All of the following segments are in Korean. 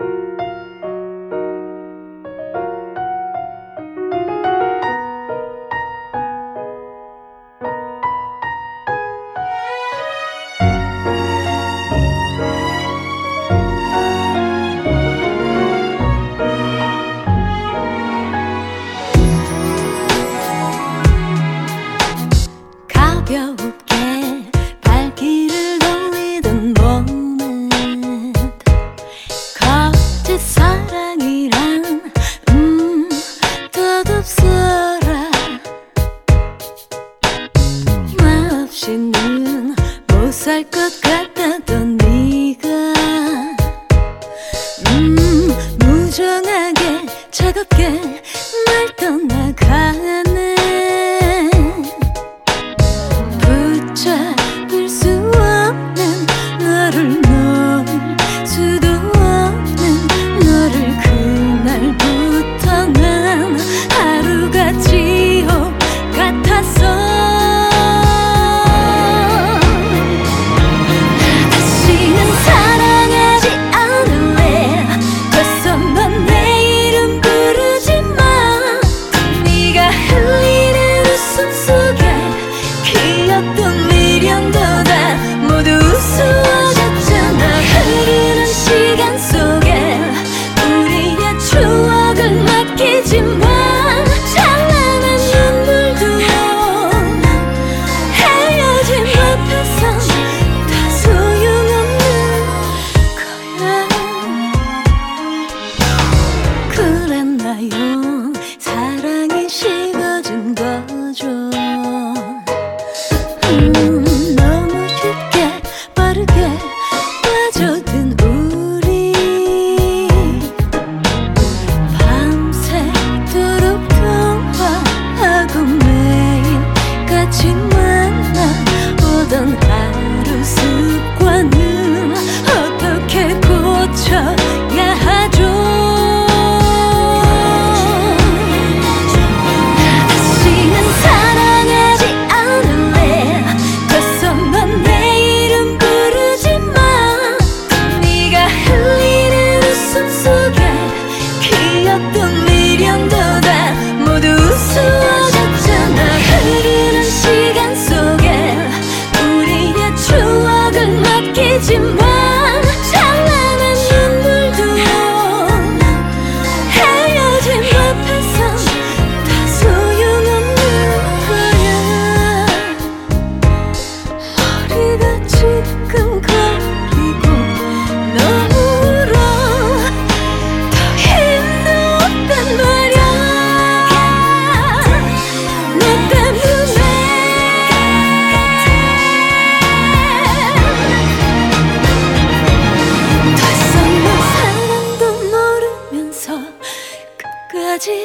you 사랑이란 음 끝없어라. 나없이는 못 살 것 같다던 네가 음, 무정하게 차갑게 날 떠나.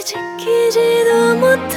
지키지도 못해.